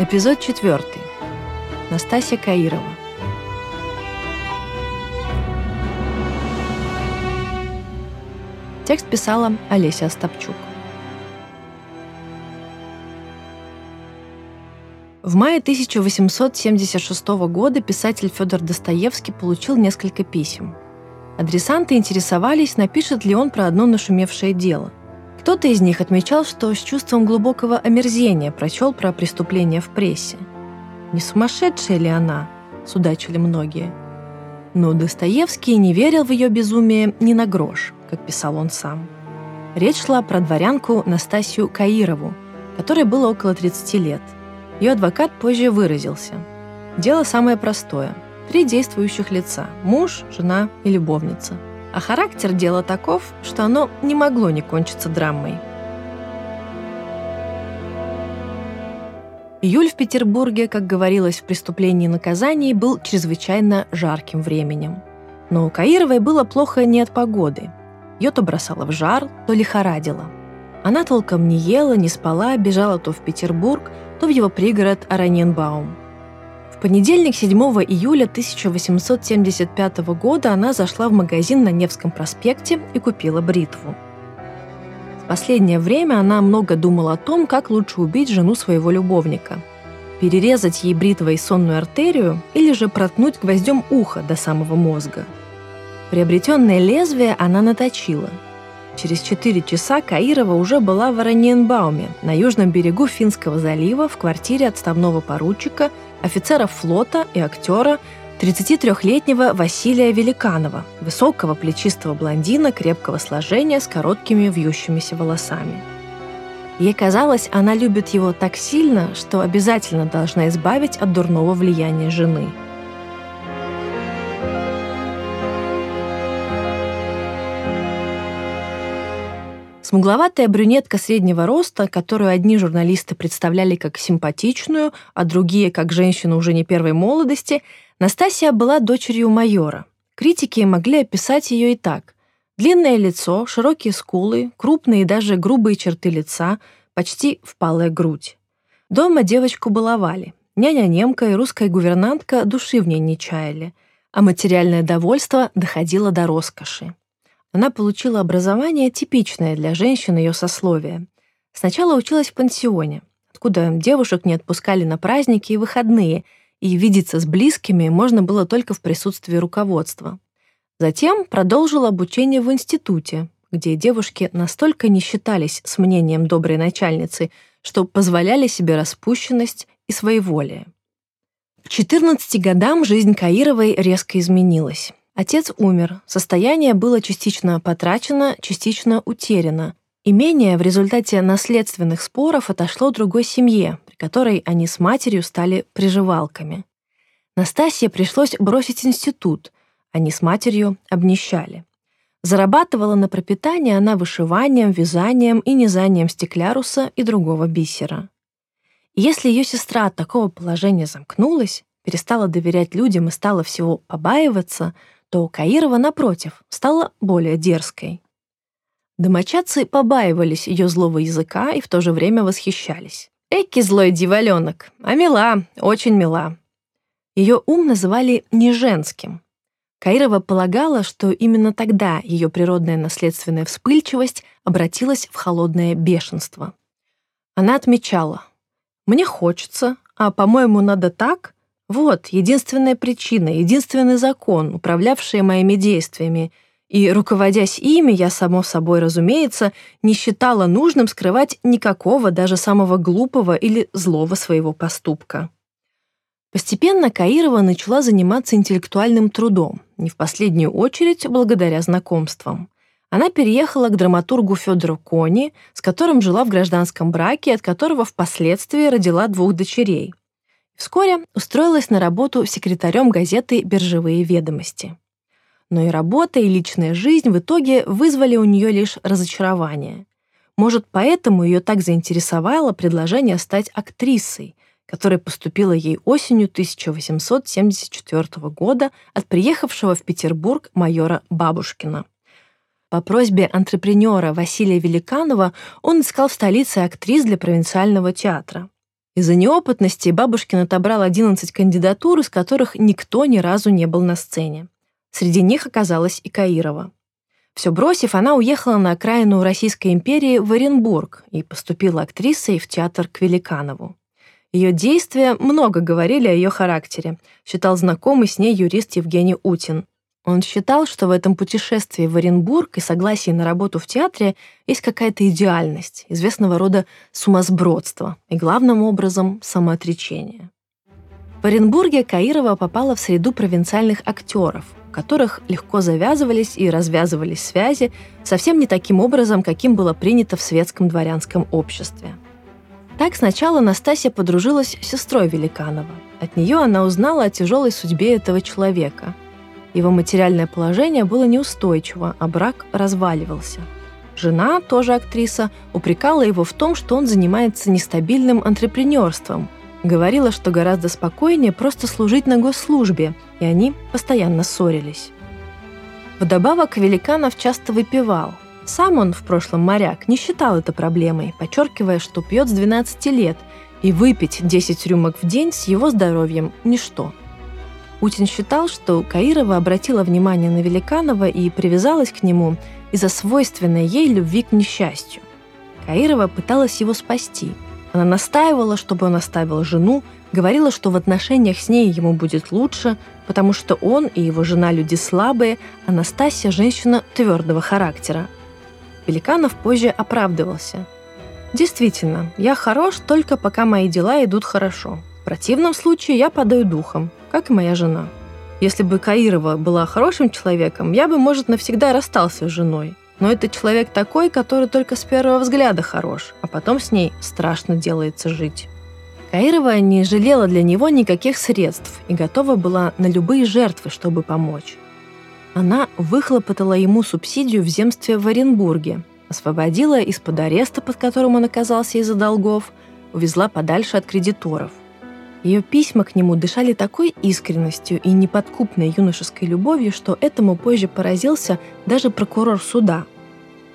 Эпизод четвертый. Настасья Каирова. Текст писала Олеся Остапчук. В мае 1876 года писатель Федор Достоевский получил несколько писем. Адресанты интересовались, напишет ли он про одно нашумевшее дело. Кто-то из них отмечал, что с чувством глубокого омерзения прочел про преступление в прессе. Не сумасшедшая ли она, судачили многие. Но Достоевский не верил в ее безумие ни на грош, как писал он сам. Речь шла про дворянку Настасью Каирову, которой было около 30 лет. Ее адвокат позже выразился. Дело самое простое. Три действующих лица – муж, жена и любовница – а характер дела таков, что оно не могло не кончиться драмой. Июль в Петербурге, как говорилось в «Преступлении и наказании», был чрезвычайно жарким временем. Но у Каировой было плохо не от погоды. Ее то бросало в жар, то лихорадило. Она толком не ела, не спала, бежала то в Петербург, то в его пригород Араньенбаум – понедельник, 7 июля 1875 года, она зашла в магазин на Невском проспекте и купила бритву. В последнее время она много думала о том, как лучше убить жену своего любовника. Перерезать ей бритвой сонную артерию или же проткнуть гвоздем ухо до самого мозга. Приобретенное лезвие она наточила. Через четыре часа Каирова уже была в Араньенбауме, на южном берегу Финского залива, в квартире отставного поручика – офицера флота и актера 33-летнего Василия Великанова, высокого плечистого блондина крепкого сложения с короткими вьющимися волосами. Ей казалось, она любит его так сильно, что обязательно должна избавить от дурного влияния жены – Смугловатая брюнетка среднего роста, которую одни журналисты представляли как симпатичную, а другие как женщину уже не первой молодости, Настасья была дочерью майора. Критики могли описать ее и так. Длинное лицо, широкие скулы, крупные и даже грубые черты лица, почти впалая грудь. Дома девочку баловали. Няня-немка и русская гувернантка души в ней не чаяли, а материальное довольство доходило до роскоши. Она получила образование, типичное для женщин ее сословия. Сначала училась в пансионе, откуда девушек не отпускали на праздники и выходные, и видеться с близкими можно было только в присутствии руководства. Затем продолжила обучение в институте, где девушки настолько не считались с мнением доброй начальницы, что позволяли себе распущенность и своеволие. К 14 годам жизнь Каировой резко изменилась. Отец умер, состояние было частично потрачено, частично утеряно. Имение в результате наследственных споров отошло другой семье, при которой они с матерью стали приживалками. Настасье пришлось бросить институт, они с матерью обнищали. Зарабатывала на пропитание она вышиванием, вязанием и низанием стекляруса и другого бисера. Если ее сестра от такого положения замкнулась, перестала доверять людям и стала всего побаиваться — то Каирова, напротив, стала более дерзкой. Домочадцы побаивались ее злого языка и в то же время восхищались. «Эки злой диваленок, а мила, очень мила». Ее ум называли неженским. Каирова полагала, что именно тогда ее природная наследственная вспыльчивость обратилась в холодное бешенство. Она отмечала, «Мне хочется, а, по-моему, надо так, вот единственная причина, единственный закон, управлявший моими действиями. И, руководясь ими, я, само собой разумеется, не считала нужным скрывать никакого, даже самого глупого или злого своего поступка. Постепенно Каирова начала заниматься интеллектуальным трудом, не в последнюю очередь благодаря знакомствам. Она переехала к драматургу Федору Кони, с которым жила в гражданском браке, от которого впоследствии родила двух дочерей. Вскоре устроилась на работу секретарем газеты «Биржевые ведомости». Но и работа, и личная жизнь в итоге вызвали у нее лишь разочарование. Может, поэтому ее так заинтересовало предложение стать актрисой, которое поступило ей осенью 1874 года от приехавшего в Петербург майора Бабушкина. По просьбе антрепренера Василия Великанова он искал в столице актрис для провинциального театра. Из-за неопытности Бабушкин отобрал 11 кандидатур, из которых никто ни разу не был на сцене. Среди них оказалась и Каирова. Все бросив, она уехала на окраину Российской империи в Оренбург и поступила актрисой в театр к Великанову. Ее действия много говорили о ее характере, считал знакомый с ней юрист Евгений Утин. Он считал, что в этом путешествии в Оренбург и согласии на работу в театре есть какая-то идеальность, известного рода сумасбродство и, главным образом, самоотречение. В Оренбурге Каирова попала в среду провинциальных актеров, у которых легко завязывались и развязывались связи совсем не таким образом, каким было принято в светском дворянском обществе. Так сначала Настасья подружилась с сестрой Великанова. От нее она узнала о тяжелой судьбе этого человека – его материальное положение было неустойчиво, а брак разваливался. Жена, тоже актриса, упрекала его в том, что он занимается нестабильным антрепренерством. Говорила, что гораздо спокойнее просто служить на госслужбе, и они постоянно ссорились. Вдобавок Великанов часто выпивал. Сам он, в прошлом моряк, не считал это проблемой, подчеркивая, что пьет с 12 лет, и выпить 10 рюмок в день с его здоровьем – ничто – Утин считал, что Каирова обратила внимание на Великанова и привязалась к нему из-за свойственной ей любви к несчастью. Каирова пыталась его спасти. Она настаивала, чтобы он оставил жену, говорила, что в отношениях с ней ему будет лучше, потому что он и его жена люди слабые, а Настасья – женщина твердого характера. Великанов позже оправдывался. «Действительно, я хорош только пока мои дела идут хорошо. Противном случае я падаю духом как и моя жена. Если бы Каирова была хорошим человеком, я бы, может, навсегда расстался с женой. Но это человек такой, который только с первого взгляда хорош, а потом с ней страшно делается жить. Каирова не жалела для него никаких средств и готова была на любые жертвы, чтобы помочь. Она выхлопотала ему субсидию в земстве в Оренбурге, освободила из-под ареста, под которым он оказался из-за долгов, увезла подальше от кредиторов – ее письма к нему дышали такой искренностью и неподкупной юношеской любовью, что этому позже поразился даже прокурор суда.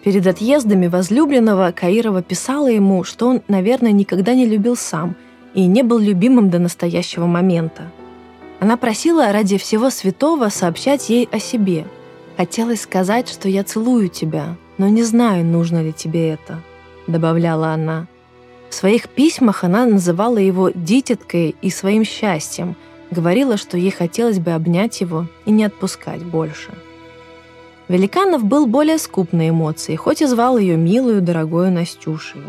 Перед отъездами возлюбленного Каирова писала ему, что он, наверное, никогда не любил сам и не был любимым до настоящего момента. Она просила ради всего святого сообщать ей о себе. «Хотелось сказать, что я целую тебя, но не знаю, нужно ли тебе это», — добавляла она. В своих письмах она называла его «дитяткой» и своим счастьем, говорила, что ей хотелось бы обнять его и не отпускать больше. Великанов был более скуп на эмоции, хоть и звал ее милую, дорогую Настюшею.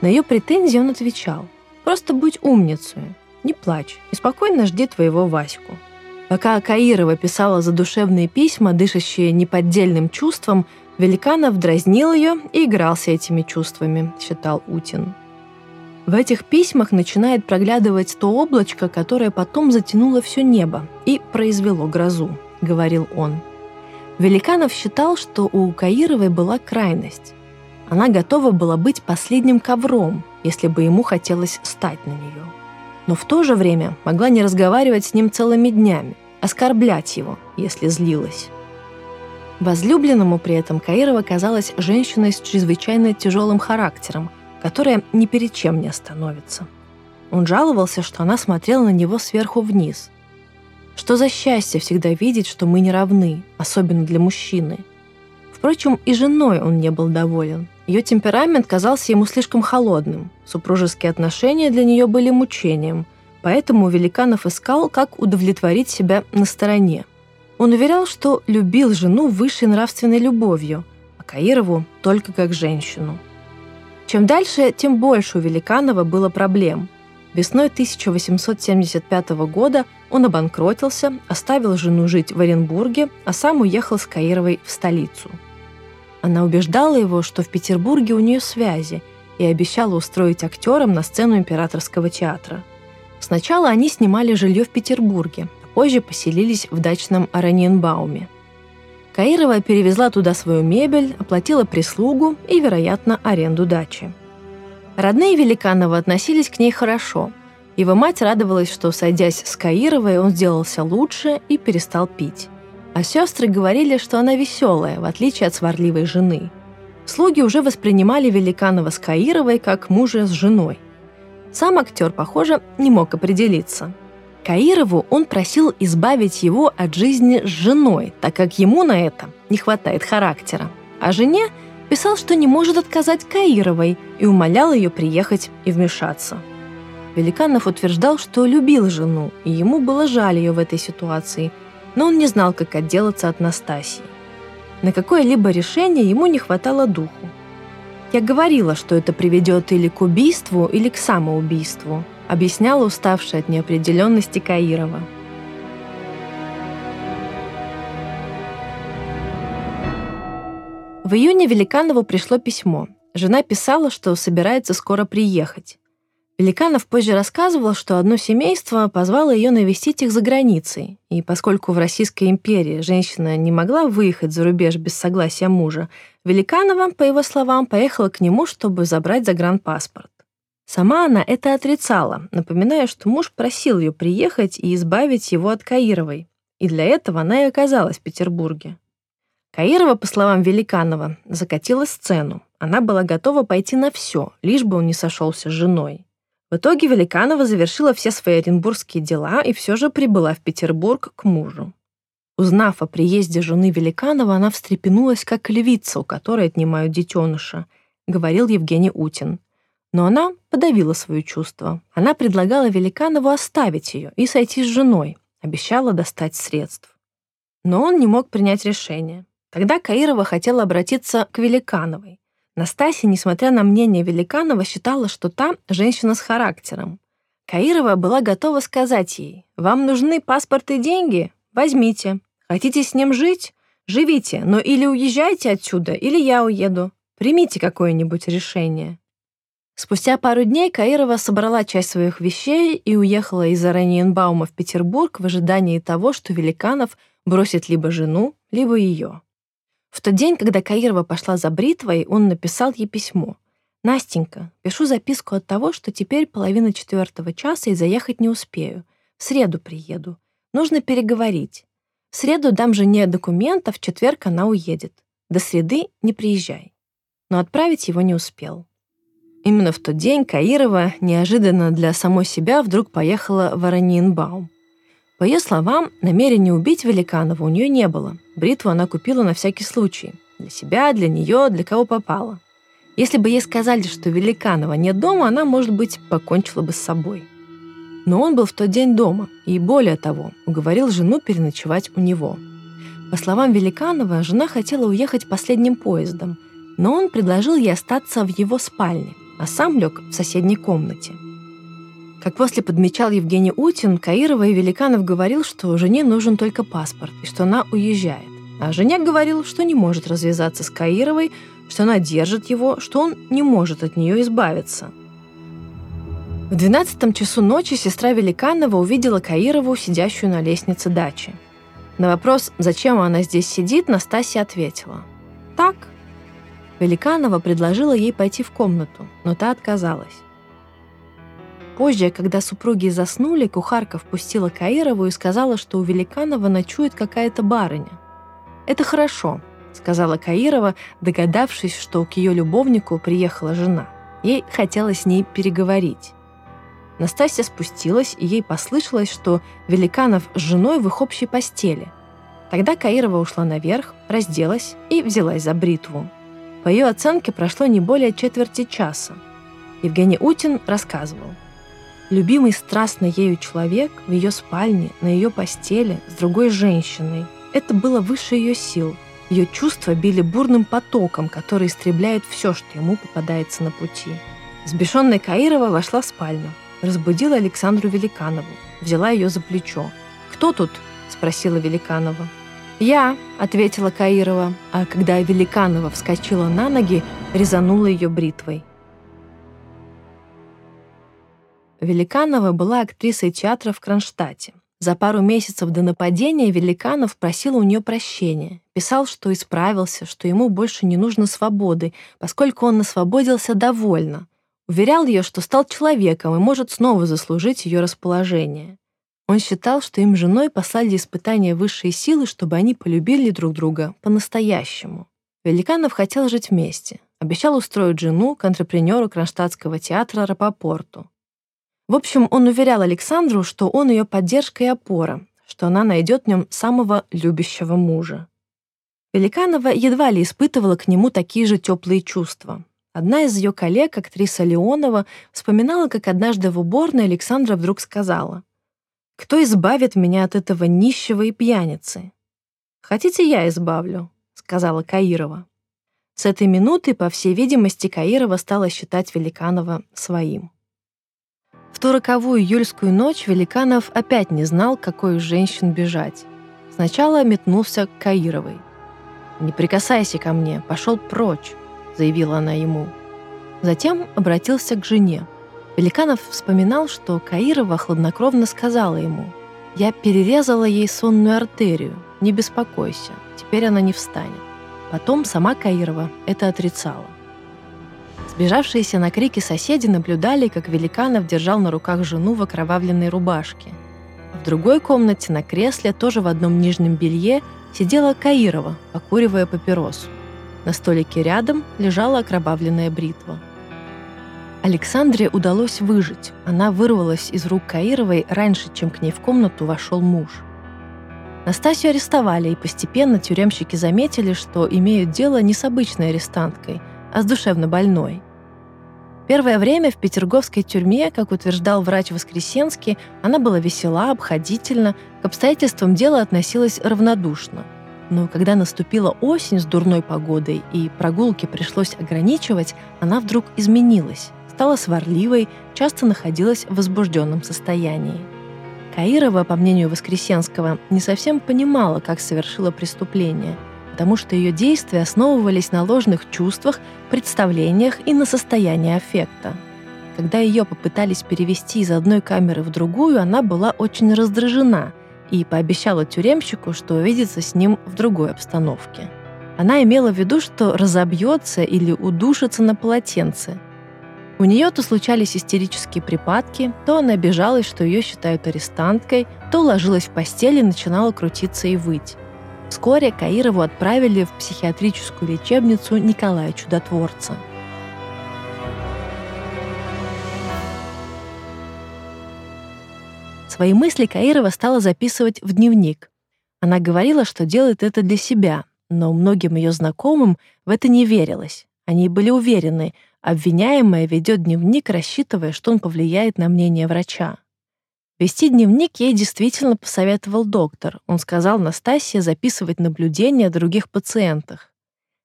На ее претензии он отвечал «Просто будь умницей, не плачь и спокойно жди твоего Ваську». Пока Каирова писала задушевные письма, дышащие неподдельным чувством, Великанов дразнил ее и игрался этими чувствами, считал Утин. В этих письмах начинает проглядывать то облачко, которое потом затянуло все небо и произвело грозу, говорил он. Великанов считал, что у Каировой была крайность. Она готова была быть последним ковром, если бы ему хотелось стать на нее. Но в то же время могла не разговаривать с ним целыми днями, оскорблять его, если злилась. Возлюбленному при этом Каирова казалась женщиной с чрезвычайно тяжелым характером – которая ни перед чем не остановится. Он жаловался, что она смотрела на него сверху вниз. Что за счастье всегда видеть, что мы не равны, особенно для мужчины. Впрочем, и женой он не был доволен. Ее темперамент казался ему слишком холодным. Супружеские отношения для нее были мучением, поэтому Великанов искал, как удовлетворить себя на стороне. Он уверял, что любил жену высшей нравственной любовью, а Каирову только как женщину – чем дальше, тем больше у Великанова было проблем. Весной 1875 года он обанкротился, оставил жену жить в Оренбурге, а сам уехал с Каировой в столицу. Она убеждала его, что в Петербурге у нее связи, и обещала устроить актером на сцену императорского театра. Сначала они снимали жилье в Петербурге, а позже поселились в дачном Араньенбауме – Каирова перевезла туда свою мебель, оплатила прислугу и, вероятно, аренду дачи. Родные Великанова относились к ней хорошо. Его мать радовалась, что, сойдясь с Каировой, он сделался лучше и перестал пить. А сестры говорили, что она веселая, в отличие от сварливой жены. Слуги уже воспринимали Великанова с Каировой как мужа с женой. Сам актер, похоже, не мог определиться. Каирову он просил избавить его от жизни с женой, так как ему на это не хватает характера. А жене писал, что не может отказать Каировой и умолял ее приехать и вмешаться. Великанов утверждал, что любил жену, и ему было жаль ее в этой ситуации, но он не знал, как отделаться от Настасии. На какое-либо решение ему не хватало духу. Я говорила, что это приведет или к убийству, или к самоубийству, объясняла уставшая от неопределенности Каирова. В июне Великанову пришло письмо. Жена писала, что собирается скоро приехать. Великанов позже рассказывал, что одно семейство позвало ее навестить их за границей, и поскольку в Российской империи женщина не могла выехать за рубеж без согласия мужа, Великанова, по его словам, поехала к нему, чтобы забрать загранпаспорт. Сама она это отрицала, напоминая, что муж просил ее приехать и избавить его от Каировой, и для этого она и оказалась в Петербурге. Каирова, по словам Великанова, закатила сцену. Она была готова пойти на все, лишь бы он не сошелся с женой. В итоге Великанова завершила все свои оренбургские дела и все же прибыла в Петербург к мужу. Узнав о приезде жены Великанова, она встрепенулась, как львица, у которой отнимают детеныша, говорил Евгений Утин. Но она подавила свое чувство. Она предлагала Великанову оставить ее и сойти с женой, обещала достать средств. Но он не мог принять решение. Тогда Каирова хотела обратиться к Великановой. Настасья, несмотря на мнение Великанова, считала, что та женщина с характером. Каирова была готова сказать ей, «Вам нужны паспорт и деньги? Возьмите. Хотите с ним жить? Живите, но или уезжайте отсюда, или я уеду. Примите какое-нибудь решение». Спустя пару дней Каирова собрала часть своих вещей и уехала из Араньенбаума в Петербург в ожидании того, что Великанов бросит либо жену, либо ее. В тот день, когда Каирова пошла за бритвой, он написал ей письмо. «Настенька, пишу записку от того, что теперь половина четвертого часа и заехать не успею. В среду приеду. Нужно переговорить. В среду дам жене документов, в четверг она уедет. До среды не приезжай». Но отправить его не успел. Именно в тот день Каирова неожиданно для самой себя вдруг поехала в Араньенбаум. По ее словам, намерения убить Великанова у нее не было. Бритву она купила на всякий случай. Для себя, для нее, для кого попало. Если бы ей сказали, что Великанова нет дома, она, может быть, покончила бы с собой. Но он был в тот день дома, и более того, уговорил жену переночевать у него. По словам Великанова, жена хотела уехать последним поездом, но он предложил ей остаться в его спальне, а сам лег в соседней комнате – как после подмечал Евгений Утин, Каирова и Великанов говорил, что жене нужен только паспорт и что она уезжает. А Женяк говорил, что не может развязаться с Каировой, что она держит его, что он не может от нее избавиться. В двенадцатом часу ночи сестра Великанова увидела Каирову, сидящую на лестнице дачи. На вопрос, зачем она здесь сидит, Настасья ответила. «Так». Великанова предложила ей пойти в комнату, но та отказалась. Позже, когда супруги заснули, кухарка впустила Каирову и сказала, что у Великанова ночует какая-то барыня. «Это хорошо», — сказала Каирова, догадавшись, что к ее любовнику приехала жена. Ей хотелось с ней переговорить. Настасья спустилась, и ей послышалось, что Великанов с женой в их общей постели. Тогда Каирова ушла наверх, разделась и взялась за бритву. По ее оценке прошло не более четверти часа. Евгений Утин рассказывал – Любимый страстно ею человек в ее спальне, на ее постели, с другой женщиной. Это было выше ее сил. Ее чувства били бурным потоком, который истребляет все, что ему попадается на пути. Сбешенная Каирова вошла в спальню, разбудила Александру Великанову, взяла ее за плечо. «Кто тут?» – спросила Великанова. «Я», – ответила Каирова, а когда Великанова вскочила на ноги, резанула ее бритвой. Великанова была актрисой театра в Кронштадте. За пару месяцев до нападения Великанов просил у нее прощения. Писал, что исправился, что ему больше не нужно свободы, поскольку он насвободился довольно. Уверял ее, что стал человеком и может снова заслужить ее расположение. Он считал, что им женой послали испытания высшей силы, чтобы они полюбили друг друга по-настоящему. Великанов хотел жить вместе. Обещал устроить жену к антрепренеру Кронштадтского театра Рапопорту. В общем, он уверял Александру, что он ее поддержка и опора, что она найдет в нем самого любящего мужа. Великанова едва ли испытывала к нему такие же теплые чувства. Одна из ее коллег, актриса Леонова, вспоминала, как однажды в уборной Александра вдруг сказала «Кто избавит меня от этого нищего и пьяницы?» «Хотите, я избавлю», — сказала Каирова. С этой минуты, по всей видимости, Каирова стала считать Великанова своим. В ту роковую июльскую ночь Великанов опять не знал, какой из женщин бежать. Сначала метнулся к Каировой. «Не прикасайся ко мне, пошел прочь», — заявила она ему. Затем обратился к жене. Великанов вспоминал, что Каирова хладнокровно сказала ему, «Я перерезала ей сонную артерию, не беспокойся, теперь она не встанет». Потом сама Каирова это отрицала. Сбежавшиеся на крики соседи наблюдали, как Великанов держал на руках жену в окровавленной рубашке. В другой комнате на кресле, тоже в одном нижнем белье, сидела Каирова, покуривая папиросу. На столике рядом лежала окровавленная бритва. Александре удалось выжить. Она вырвалась из рук Каировой раньше, чем к ней в комнату вошел муж – Настасью арестовали, и постепенно тюремщики заметили, что имеют дело не с обычной арестанткой, а с душевно больной. Первое время в петерговской тюрьме, как утверждал врач Воскресенский, она была весела, обходительна, к обстоятельствам дела относилась равнодушно. Но когда наступила осень с дурной погодой и прогулки пришлось ограничивать, она вдруг изменилась, стала сварливой, часто находилась в возбужденном состоянии. Каирова, по мнению Воскресенского, не совсем понимала, как совершила преступление, потому что ее действия основывались на ложных чувствах, представлениях и на состоянии аффекта. Когда ее попытались перевести из одной камеры в другую, она была очень раздражена и пообещала тюремщику, что увидится с ним в другой обстановке. Она имела в виду, что разобьется или удушится на полотенце – у нее то случались истерические припадки, то она обижалась, что ее считают арестанткой, то ложилась в постель и начинала крутиться и выть. Вскоре Каирову отправили в психиатрическую лечебницу Николая Чудотворца. Свои мысли Каирова стала записывать в дневник. Она говорила, что делает это для себя, но многим ее знакомым в это не верилось. Они были уверены, Обвиняемая ведет дневник, рассчитывая, что он повлияет на мнение врача. Вести дневник ей действительно посоветовал доктор. Он сказал Настасье записывать наблюдения о других пациентах.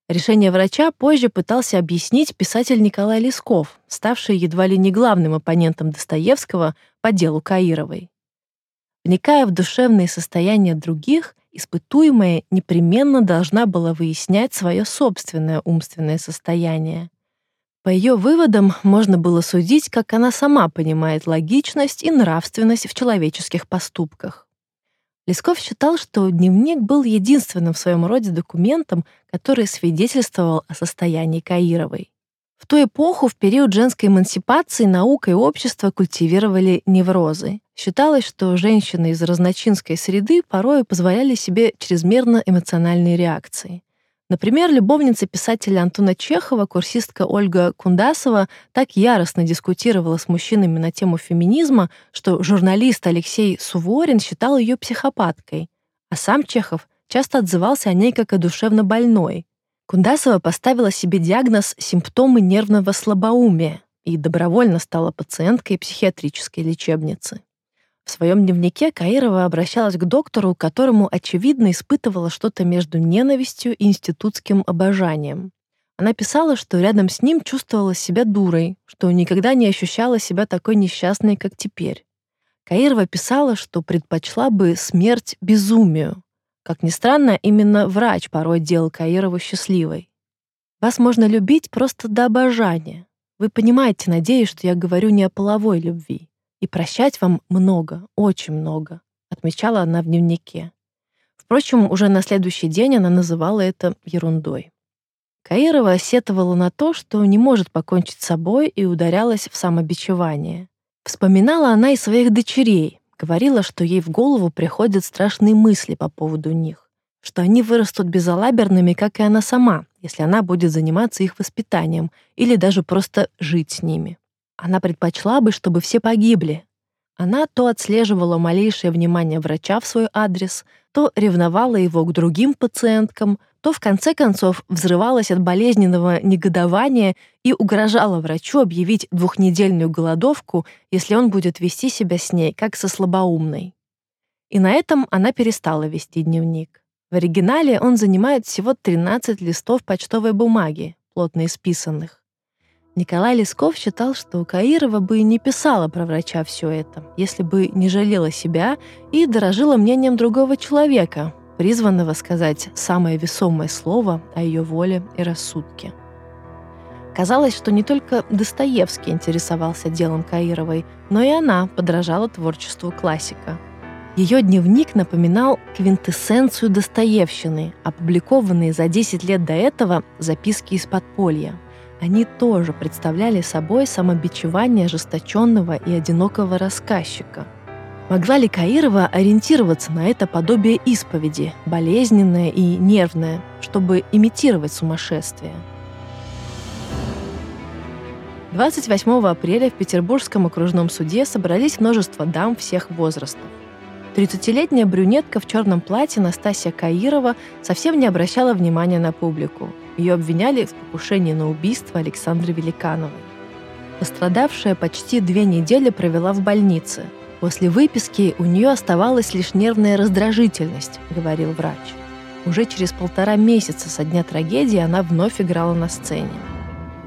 Решение врача позже пытался объяснить писатель Николай Лесков, ставший едва ли не главным оппонентом Достоевского по делу Каировой. Вникая в душевные состояния других, испытуемая непременно должна была выяснять свое собственное умственное состояние. По ее выводам можно было судить, как она сама понимает логичность и нравственность в человеческих поступках. Лесков считал, что дневник был единственным в своем роде документом, который свидетельствовал о состоянии Каировой. В ту эпоху, в период женской эмансипации, наука и общество культивировали неврозы. Считалось, что женщины из разночинской среды порой позволяли себе чрезмерно эмоциональные реакции. Например, любовница писателя Антона Чехова, курсистка Ольга Кундасова, так яростно дискутировала с мужчинами на тему феминизма, что журналист Алексей Суворин считал ее психопаткой. А сам Чехов часто отзывался о ней как о душевно больной. Кундасова поставила себе диагноз «симптомы нервного слабоумия» и добровольно стала пациенткой психиатрической лечебницы. В своем дневнике Каирова обращалась к доктору, которому, очевидно, испытывала что-то между ненавистью и институтским обожанием. Она писала, что рядом с ним чувствовала себя дурой, что никогда не ощущала себя такой несчастной, как теперь. Каирова писала, что предпочла бы смерть безумию. Как ни странно, именно врач порой делал Каирову счастливой. Вас можно любить просто до обожания. Вы понимаете, надеюсь, что я говорю не о половой любви. И прощать вам много, очень много, отмечала она в дневнике. Впрочем, уже на следующий день она называла это ерундой. Каирова сетовала на то, что не может покончить с собой и ударялась в самобичевание. Вспоминала она и своих дочерей, говорила, что ей в голову приходят страшные мысли по поводу них, что они вырастут безалаберными, как и она сама, если она будет заниматься их воспитанием или даже просто жить с ними. Она предпочла бы, чтобы все погибли. Она то отслеживала малейшее внимание врача в свой адрес, то ревновала его к другим пациенткам, то в конце концов взрывалась от болезненного негодования и угрожала врачу объявить двухнедельную голодовку, если он будет вести себя с ней как со слабоумной. И на этом она перестала вести дневник. В оригинале он занимает всего 13 листов почтовой бумаги, плотно исписанных. Николай Лесков считал, что Каирова бы не писала про врача все это, если бы не жалела себя и дорожила мнением другого человека, призванного сказать самое весомое слово о ее воле и рассудке. Казалось, что не только Достоевский интересовался делом Каировой, но и она подражала творчеству классика. Ее дневник напоминал квинтэссенцию Достоевщины, опубликованные за 10 лет до этого записки из подполья. Они тоже представляли собой самобичевание ожесточенного и одинокого рассказчика – Могла ли Каирова ориентироваться на это подобие исповеди, болезненное и нервное, чтобы имитировать сумасшествие? 28 апреля в Петербургском окружном суде собрались множество дам всех возрастов. 30-летняя брюнетка в черном платье Настасья Каирова совсем не обращала внимания на публику. Ее обвиняли в покушении на убийство Александры Великановой. Пострадавшая почти две недели провела в больнице – После выписки у нее оставалась лишь нервная раздражительность, говорил врач. Уже через полтора месяца со дня трагедии она вновь играла на сцене.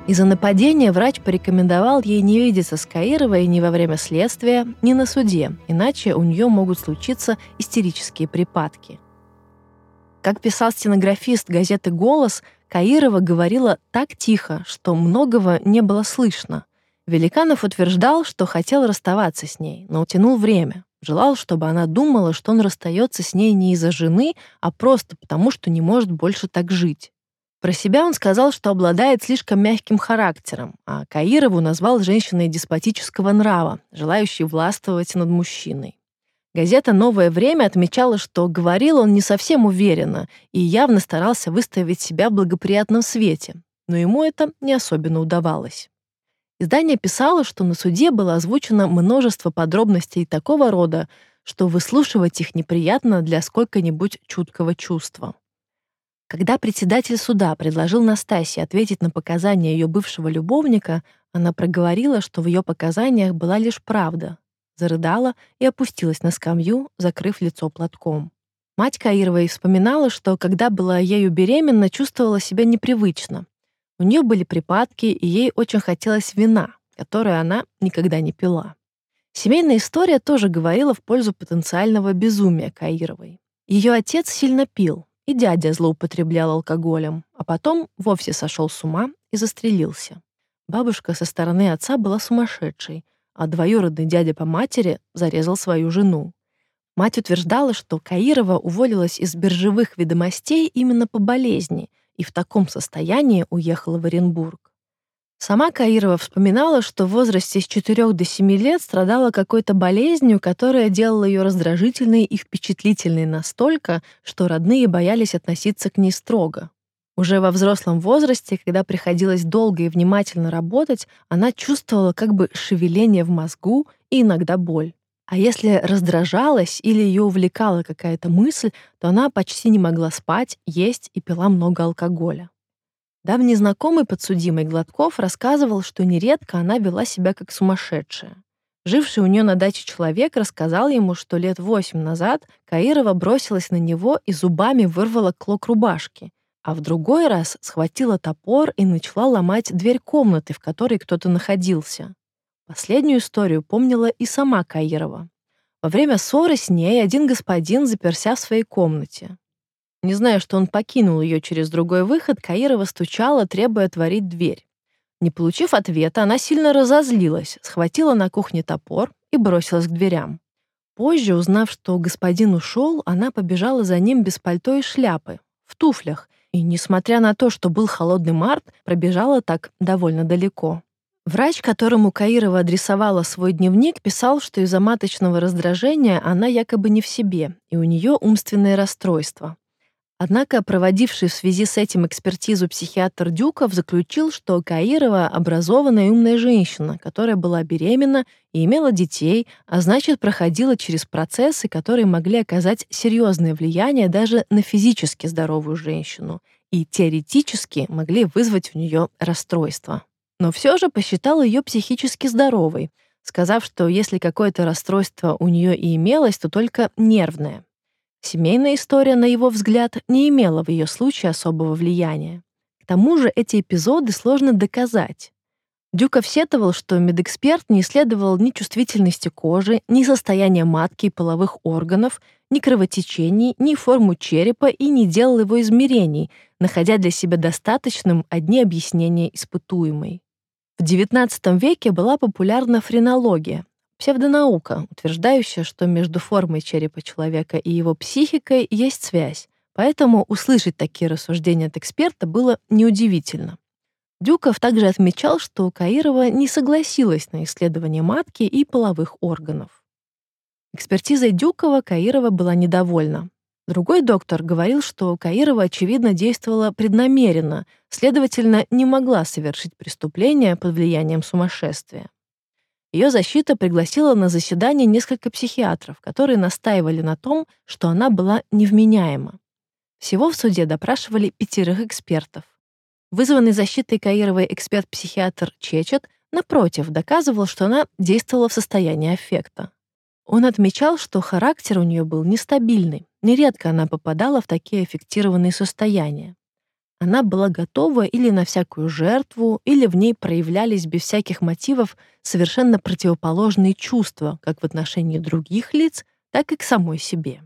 Из-за нападения врач порекомендовал ей не видеться с Каировой ни во время следствия, ни на суде, иначе у нее могут случиться истерические припадки. Как писал стенографист газеты «Голос», Каирова говорила так тихо, что многого не было слышно. Великанов утверждал, что хотел расставаться с ней, но утянул время. Желал, чтобы она думала, что он расстается с ней не из-за жены, а просто потому, что не может больше так жить. Про себя он сказал, что обладает слишком мягким характером, а Каирову назвал женщиной деспотического нрава, желающей властвовать над мужчиной. Газета «Новое время» отмечала, что говорил он не совсем уверенно и явно старался выставить себя в благоприятном свете, но ему это не особенно удавалось. Издание писало, что на суде было озвучено множество подробностей такого рода, что выслушивать их неприятно для сколько-нибудь чуткого чувства. Когда председатель суда предложил Настасье ответить на показания ее бывшего любовника, она проговорила, что в ее показаниях была лишь правда, зарыдала и опустилась на скамью, закрыв лицо платком. Мать Каировой вспоминала, что когда была ею беременна, чувствовала себя непривычно, у нее были припадки, и ей очень хотелось вина, которое она никогда не пила. Семейная история тоже говорила в пользу потенциального безумия Каировой. Ее отец сильно пил, и дядя злоупотреблял алкоголем, а потом вовсе сошел с ума и застрелился. Бабушка со стороны отца была сумасшедшей, а двоюродный дядя по матери зарезал свою жену. Мать утверждала, что Каирова уволилась из биржевых ведомостей именно по болезни и в таком состоянии уехала в Оренбург. Сама Каирова вспоминала, что в возрасте с 4 до 7 лет страдала какой-то болезнью, которая делала ее раздражительной и впечатлительной настолько, что родные боялись относиться к ней строго. Уже во взрослом возрасте, когда приходилось долго и внимательно работать, она чувствовала как бы шевеление в мозгу и иногда боль. А если раздражалась или ее увлекала какая-то мысль, то она почти не могла спать, есть и пила много алкоголя. Давний знакомый подсудимый Гладков рассказывал, что нередко она вела себя как сумасшедшая. Живший у нее на даче человек рассказал ему, что лет восемь назад Каирова бросилась на него и зубами вырвала клок рубашки, а в другой раз схватила топор и начала ломать дверь комнаты, в которой кто-то находился. Последнюю историю помнила и сама Каирова. Во время ссоры с ней один господин заперся в своей комнате. Не зная, что он покинул ее через другой выход, Каирова стучала, требуя отворить дверь. Не получив ответа, она сильно разозлилась, схватила на кухне топор и бросилась к дверям. Позже, узнав, что господин ушел, она побежала за ним без пальто и шляпы, в туфлях, и, несмотря на то, что был холодный март, пробежала так довольно далеко. Врач, которому Каирова адресовала свой дневник, писал, что из-за маточного раздражения она якобы не в себе, и у нее умственное расстройство. Однако проводивший в связи с этим экспертизу психиатр Дюков заключил, что Каирова — образованная и умная женщина, которая была беременна и имела детей, а значит, проходила через процессы, которые могли оказать серьезное влияние даже на физически здоровую женщину и теоретически могли вызвать у нее расстройство. Но все же посчитал ее психически здоровой, сказав, что если какое-то расстройство у нее и имелось, то только нервное. Семейная история, на его взгляд, не имела в ее случае особого влияния. К тому же эти эпизоды сложно доказать. Дюков сетовал, что медэксперт не исследовал ни чувствительности кожи, ни состояния матки и половых органов, ни кровотечений, ни форму черепа и не делал его измерений, находя для себя достаточным одни объяснения испытуемой. В XIX веке была популярна френология, Псевдонаука, утверждающая, что между формой черепа человека и его психикой есть связь, поэтому услышать такие рассуждения от эксперта было неудивительно. Дюков также отмечал, что Каирова не согласилась на исследование матки и половых органов. Экспертизой Дюкова Каирова была недовольна. Другой доктор говорил, что Каирова, очевидно, действовала преднамеренно, следовательно, не могла совершить преступление под влиянием сумасшествия. Ее защита пригласила на заседание несколько психиатров, которые настаивали на том, что она была невменяема. Всего в суде допрашивали пятерых экспертов. Вызванный защитой Каировой эксперт-психиатр Чечет, напротив, доказывал, что она действовала в состоянии аффекта. Он отмечал, что характер у нее был нестабильный, нередко она попадала в такие аффектированные состояния. Она была готова или на всякую жертву, или в ней проявлялись без всяких мотивов совершенно противоположные чувства, как в отношении других лиц, так и к самой себе.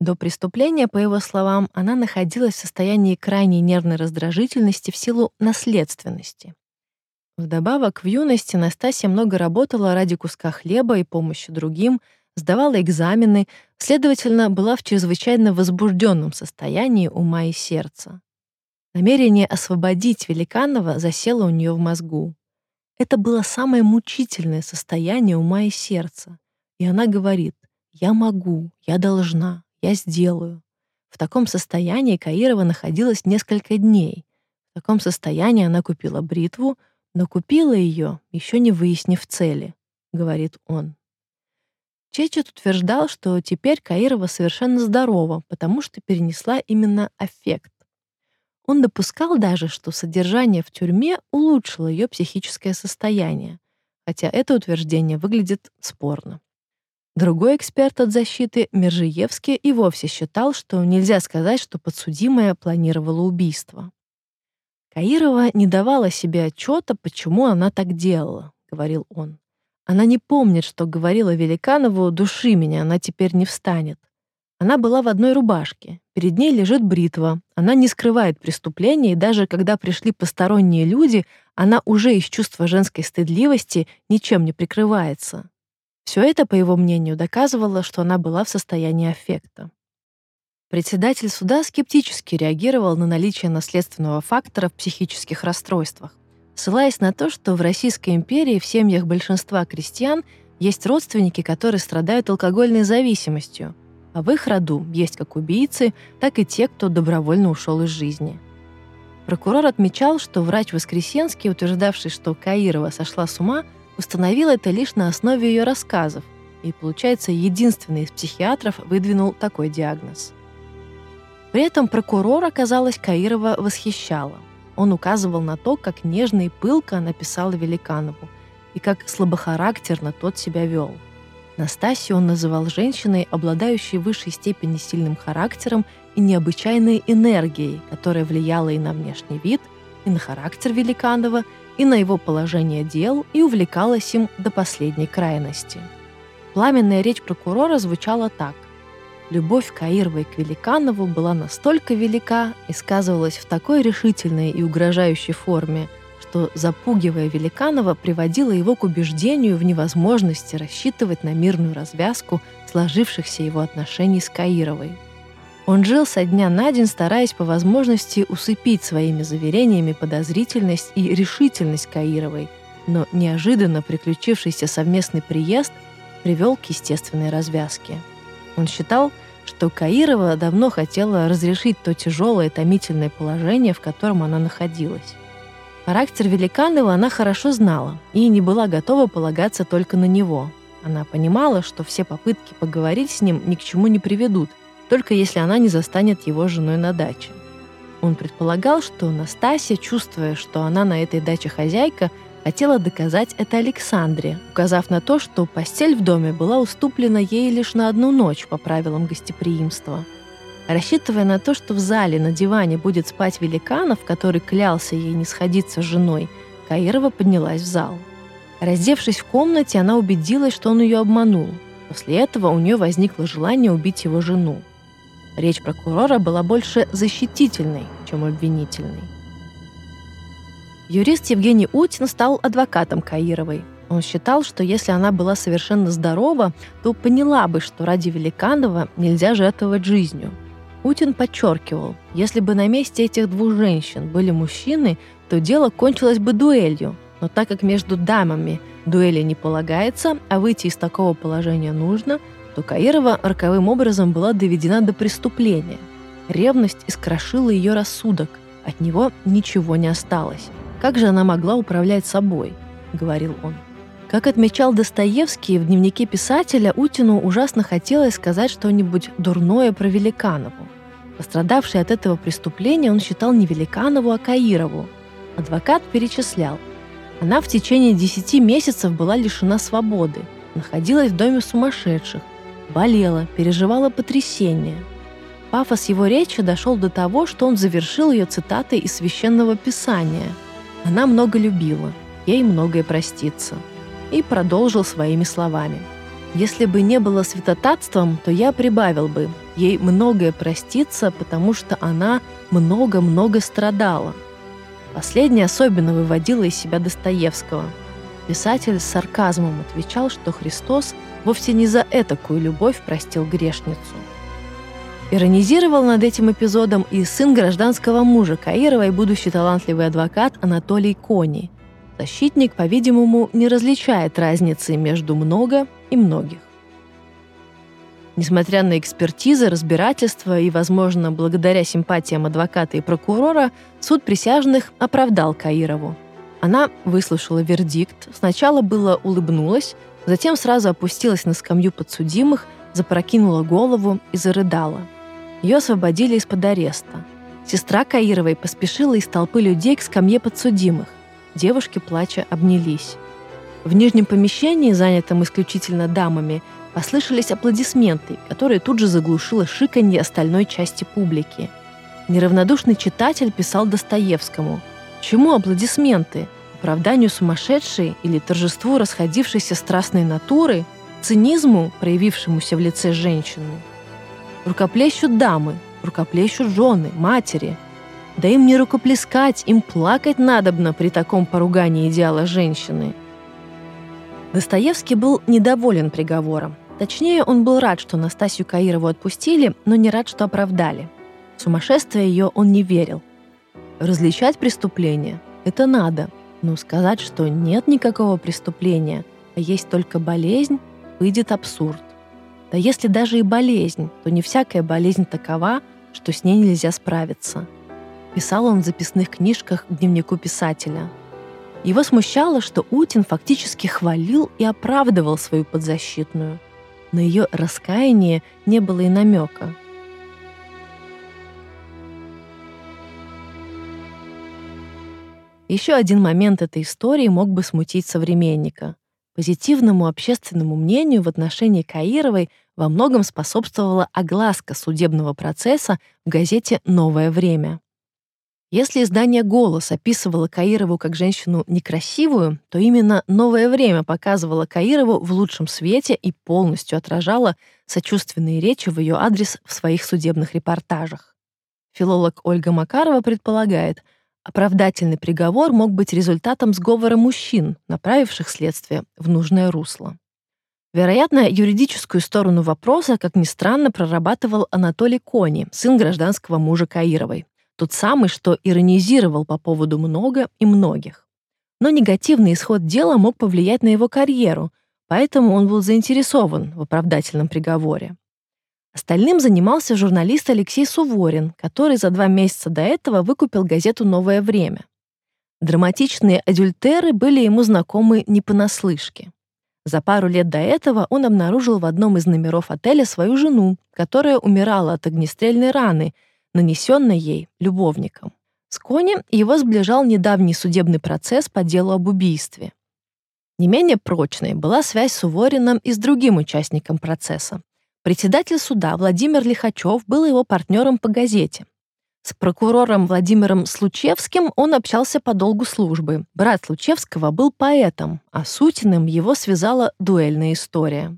До преступления, по его словам, она находилась в состоянии крайней нервной раздражительности в силу наследственности. Вдобавок, в юности Настасья много работала ради куска хлеба и помощи другим, сдавала экзамены, следовательно, была в чрезвычайно возбужденном состоянии ума и сердца. Намерение освободить Великанова засело у нее в мозгу. Это было самое мучительное состояние ума и сердца. И она говорит, «Я могу, я должна, я сделаю». В таком состоянии Каирова находилась несколько дней. В таком состоянии она купила бритву, но купила ее, еще не выяснив цели, говорит он. Чечет утверждал, что теперь Каирова совершенно здорова, потому что перенесла именно аффект. Он допускал даже, что содержание в тюрьме улучшило ее психическое состояние, хотя это утверждение выглядит спорно. Другой эксперт от защиты, Мержиевский, и вовсе считал, что нельзя сказать, что подсудимая планировала убийство. Каирова не давала себе отчета, почему она так делала, говорил он. Она не помнит, что говорила Великанову «души меня, она теперь не встанет». Она была в одной рубашке. Перед ней лежит бритва. Она не скрывает преступления, и даже когда пришли посторонние люди, она уже из чувства женской стыдливости ничем не прикрывается. Все это, по его мнению, доказывало, что она была в состоянии аффекта. Председатель суда скептически реагировал на наличие наследственного фактора в психических расстройствах, ссылаясь на то, что в Российской империи в семьях большинства крестьян есть родственники, которые страдают алкогольной зависимостью, а в их роду есть как убийцы, так и те, кто добровольно ушел из жизни. Прокурор отмечал, что врач Воскресенский, утверждавший, что Каирова сошла с ума, установил это лишь на основе ее рассказов, и, получается, единственный из психиатров выдвинул такой диагноз. При этом прокурор, оказалось, Каирова восхищала. Он указывал на то, как нежно и пылко она писала Великанову, и как слабохарактерно тот себя вел – Настасью он называл женщиной, обладающей высшей степени сильным характером и необычайной энергией, которая влияла и на внешний вид, и на характер Великанова, и на его положение дел, и увлекалась им до последней крайности. Пламенная речь прокурора звучала так. Любовь Каировой к Великанову была настолько велика и сказывалась в такой решительной и угрожающей форме – что, запугивая Великанова, приводила его к убеждению в невозможности рассчитывать на мирную развязку сложившихся его отношений с Каировой. Он жил со дня на день, стараясь по возможности усыпить своими заверениями подозрительность и решительность Каировой, но неожиданно приключившийся совместный приезд привел к естественной развязке. Он считал, что Каирова давно хотела разрешить то тяжелое томительное положение, в котором она находилась. Характер Великанова она хорошо знала и не была готова полагаться только на него. Она понимала, что все попытки поговорить с ним ни к чему не приведут, только если она не застанет его женой на даче. Он предполагал, что Настасья, чувствуя, что она на этой даче хозяйка, хотела доказать это Александре, указав на то, что постель в доме была уступлена ей лишь на одну ночь по правилам гостеприимства – Рассчитывая на то, что в зале на диване будет спать Великанов, который клялся ей не сходиться с женой, Каирова поднялась в зал. Раздевшись в комнате, она убедилась, что он ее обманул. После этого у нее возникло желание убить его жену. Речь прокурора была больше защитительной, чем обвинительной. Юрист Евгений Утин стал адвокатом Каировой. Он считал, что если она была совершенно здорова, то поняла бы, что ради Великанова нельзя жертвовать жизнью – Путин подчеркивал, если бы на месте этих двух женщин были мужчины, то дело кончилось бы дуэлью. Но так как между дамами дуэли не полагается, а выйти из такого положения нужно, то Каирова роковым образом была доведена до преступления. Ревность искрошила ее рассудок, от него ничего не осталось. Как же она могла управлять собой? — говорил он. Как отмечал Достоевский в дневнике писателя, Утину ужасно хотелось сказать что-нибудь дурное про Великанову. Пострадавший от этого преступления он считал не Великанову, а Каирову. Адвокат перечислял. Она в течение 10 месяцев была лишена свободы, находилась в доме сумасшедших, болела, переживала потрясение. Пафос его речи дошел до того, что он завершил ее цитатой из священного писания. Она много любила, ей многое простится. И продолжил своими словами – если бы не было святотатством, то я прибавил бы. Ей многое простится, потому что она много-много страдала. Последнее особенно выводило из себя Достоевского. Писатель с сарказмом отвечал, что Христос вовсе не за этакую любовь простил грешницу. Иронизировал над этим эпизодом и сын гражданского мужа Каирова и будущий талантливый адвокат Анатолий Кони. Защитник, по-видимому, не различает разницы между «много» и многих. Несмотря на экспертизы, разбирательства и, возможно, благодаря симпатиям адвоката и прокурора, суд присяжных оправдал Каирову. Она выслушала вердикт, сначала было улыбнулась, затем сразу опустилась на скамью подсудимых, запрокинула голову и зарыдала. Ее освободили из-под ареста. Сестра Каировой поспешила из толпы людей к скамье подсудимых. Девушки, плача, обнялись. В нижнем помещении, занятом исключительно дамами, послышались аплодисменты, которые тут же заглушило шиканье остальной части публики. Неравнодушный читатель писал Достоевскому. Чему аплодисменты? Оправданию сумасшедшей или торжеству расходившейся страстной натуры? Цинизму, проявившемуся в лице женщины? Рукоплещут дамы, рукоплещут жены, матери. Да им не рукоплескать, им плакать надобно при таком поругании идеала женщины – Достоевский был недоволен приговором. Точнее, он был рад, что Настасью Каирову отпустили, но не рад, что оправдали. В сумасшествие ее он не верил. Различать преступления – это надо, но сказать, что нет никакого преступления, а есть только болезнь, выйдет абсурд. Да если даже и болезнь, то не всякая болезнь такова, что с ней нельзя справиться. Писал он в записных книжках к дневнику писателя – его смущало, что Утин фактически хвалил и оправдывал свою подзащитную. На ее раскаяние не было и намека. Еще один момент этой истории мог бы смутить современника. Позитивному общественному мнению в отношении Каировой во многом способствовала огласка судебного процесса в газете «Новое время». Если издание «Голос» описывало Каирову как женщину некрасивую, то именно «Новое время» показывало Каирову в лучшем свете и полностью отражало сочувственные речи в ее адрес в своих судебных репортажах. Филолог Ольга Макарова предполагает, оправдательный приговор мог быть результатом сговора мужчин, направивших следствие в нужное русло. Вероятно, юридическую сторону вопроса, как ни странно, прорабатывал Анатолий Кони, сын гражданского мужа Каировой. Тот самый, что иронизировал по поводу много и многих. Но негативный исход дела мог повлиять на его карьеру, поэтому он был заинтересован в оправдательном приговоре. Остальным занимался журналист Алексей Суворин, который за два месяца до этого выкупил газету «Новое время». Драматичные адюльтеры были ему знакомы не понаслышке. За пару лет до этого он обнаружил в одном из номеров отеля свою жену, которая умирала от огнестрельной раны, нанесенной ей любовником. С Кони его сближал недавний судебный процесс по делу об убийстве. Не менее прочной была связь с Сувориным и с другим участником процесса, Председатель суда Владимир Лихачев был его партнером по газете. С прокурором Владимиром Случевским он общался по долгу службы. Брат Случевского был поэтом, а Сутиным его связала дуэльная история.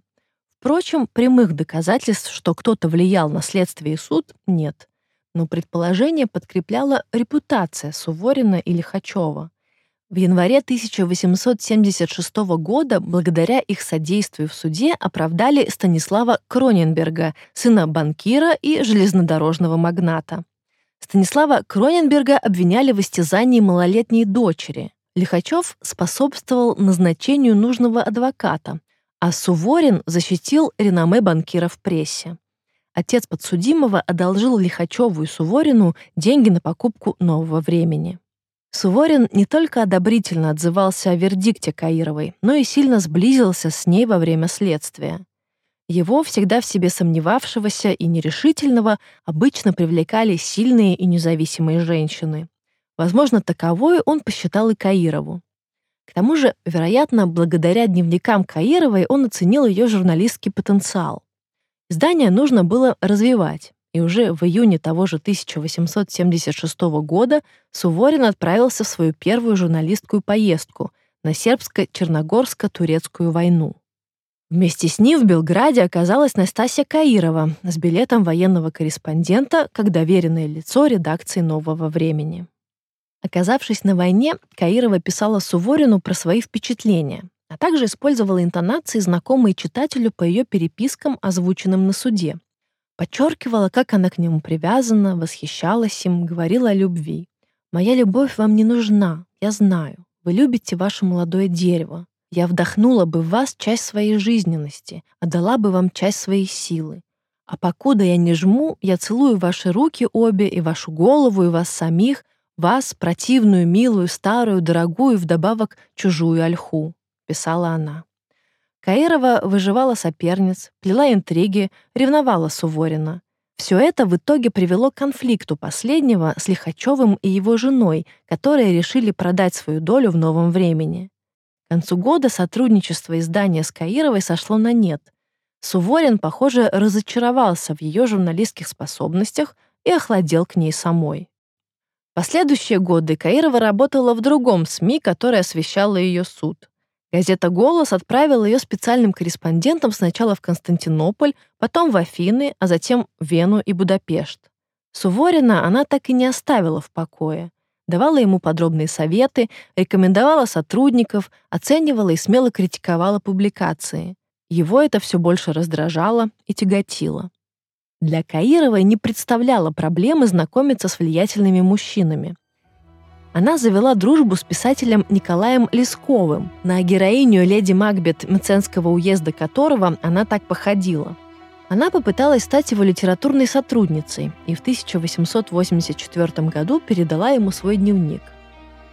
Впрочем, прямых доказательств, что кто-то влиял на следствие и суд, нет. Но предположение подкрепляла репутация Суворина и Лихачева. В январе 1876 года благодаря их содействию в суде оправдали Станислава Кроненберга, сына банкира и железнодорожного магната. Станислава Кроненберга обвиняли в истязании малолетней дочери. Лихачев способствовал назначению нужного адвоката, а Суворин защитил реноме банкира в прессе. Отец подсудимого одолжил Лихачеву и Суворину деньги на покупку нового времени. Суворин не только одобрительно отзывался о вердикте Каировой, но и сильно сблизился с ней во время следствия. Его, всегда в себе сомневавшегося и нерешительного, обычно привлекали сильные и независимые женщины. Возможно, таковой он посчитал и Каирову. К тому же, вероятно, благодаря дневникам Каировой он оценил ее журналистский потенциал. Издание нужно было развивать, и уже в июне того же 1876 года Суворин отправился в свою первую журналистскую поездку на сербско-черногорско-турецкую войну. Вместе с ним в Белграде оказалась Настасья Каирова с билетом военного корреспондента как доверенное лицо редакции «Нового времени». Оказавшись на войне, Каирова писала Суворину про свои впечатления, а также использовала интонации, знакомые читателю по ее перепискам, озвученным на суде. Подчеркивала, как она к нему привязана, восхищалась им, говорила о любви. «Моя любовь вам не нужна, я знаю. Вы любите ваше молодое дерево. Я вдохнула бы в вас часть своей жизненности, отдала бы вам часть своей силы. А покуда я не жму, я целую ваши руки обе, и вашу голову, и вас самих, вас, противную, милую, старую, дорогую, вдобавок чужую ольху», — писала она. Каирова выживала соперниц, плела интриги, ревновала Суворина. Все это в итоге привело к конфликту последнего с Лихачевым и его женой, которые решили продать свою долю в новом времени. К концу года сотрудничество издания с Каировой сошло на нет. Суворин, похоже, разочаровался в ее журналистских способностях и охладел к ней самой. Последующие годы Каирова работала в другом СМИ, которое освещало ее суд. Газета «Голос» отправила ее специальным корреспондентом сначала в Константинополь, потом в Афины, а затем в Вену и Будапешт. Суворина она так и не оставила в покое. Давала ему подробные советы, рекомендовала сотрудников, оценивала и смело критиковала публикации. Его это все больше раздражало и тяготило. Для Каировой не представляло проблемы знакомиться с влиятельными мужчинами она завела дружбу с писателем Николаем Лесковым, на героиню леди Макбет Мценского уезда которого она так походила. Она попыталась стать его литературной сотрудницей и в 1884 году передала ему свой дневник.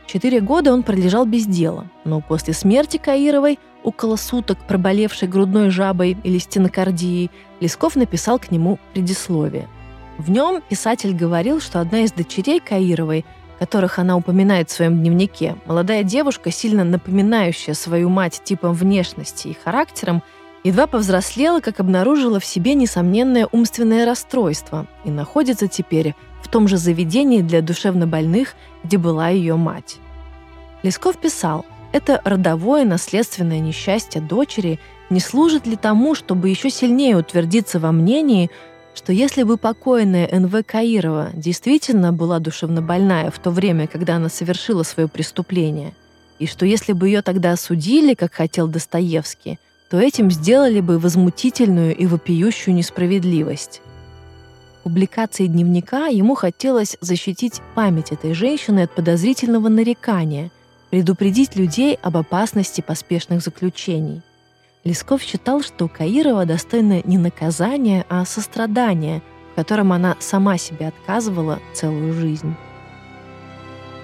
Четыре года он пролежал без дела, но после смерти Каировой, около суток проболевшей грудной жабой или стенокардией, Лесков написал к нему предисловие. В нем писатель говорил, что одна из дочерей Каировой – которых она упоминает в своем дневнике, молодая девушка, сильно напоминающая свою мать типом внешности и характером, едва повзрослела, как обнаружила в себе несомненное умственное расстройство и находится теперь в том же заведении для душевнобольных, где была ее мать. Лесков писал, это родовое наследственное несчастье дочери не служит ли тому, чтобы еще сильнее утвердиться во мнении, что если бы покойная Н.В. Каирова действительно была душевно больная в то время, когда она совершила свое преступление, и что если бы ее тогда осудили, как хотел Достоевский, то этим сделали бы возмутительную и вопиющую несправедливость. Публикацией дневника ему хотелось защитить память этой женщины от подозрительного нарекания, предупредить людей об опасности поспешных заключений – Лесков считал, что Каирова достойна не наказания, а сострадания, в котором она сама себе отказывала целую жизнь.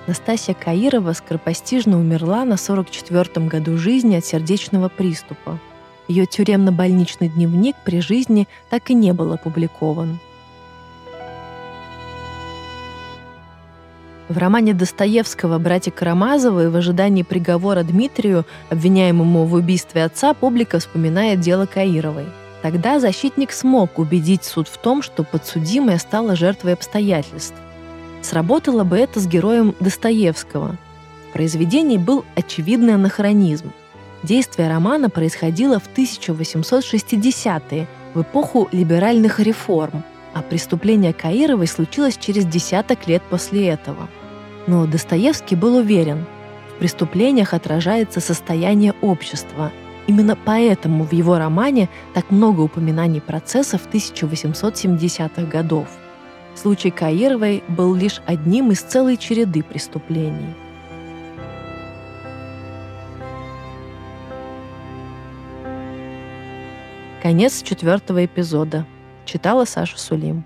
Настасья Каирова скоропостижно умерла на 44-м году жизни от сердечного приступа. Ее тюремно-больничный дневник при жизни так и не был опубликован. В романе Достоевского «Братья Карамазовы» в ожидании приговора Дмитрию, обвиняемому в убийстве отца, публика вспоминает дело Каировой. Тогда защитник смог убедить суд в том, что подсудимая стала жертвой обстоятельств. Сработало бы это с героем Достоевского. В произведении был очевидный анахронизм. Действие романа происходило в 1860-е, в эпоху либеральных реформ, а преступление Каировой случилось через десяток лет после этого. Но Достоевский был уверен, в преступлениях отражается состояние общества. Именно поэтому в его романе так много упоминаний процессов 1870-х годов – Случай Каировой был лишь одним из целой череды преступлений. Конец четвертого эпизода. Читала Саша Сулим.